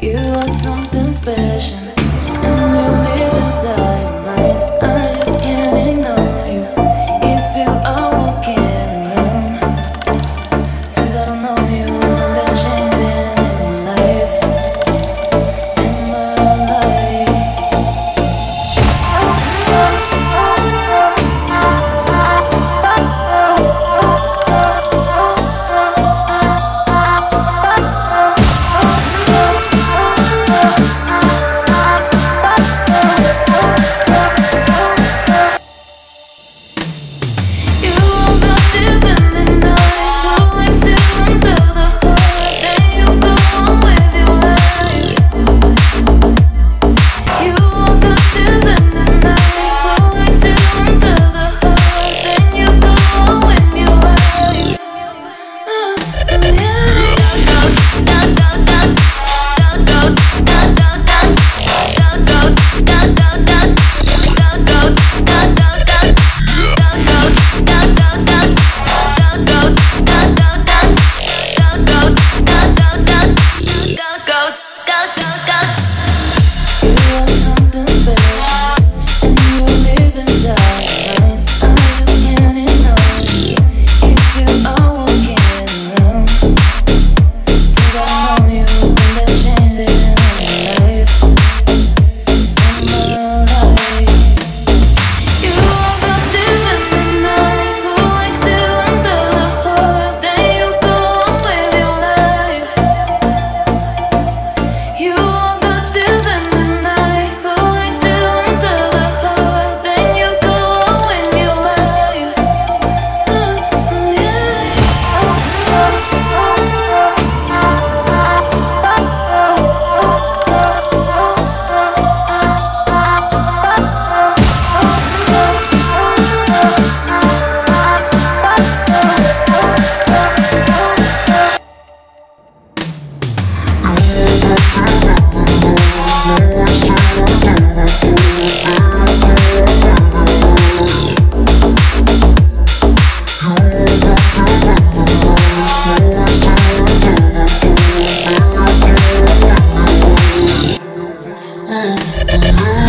You are something special, and you live inside. Ooh.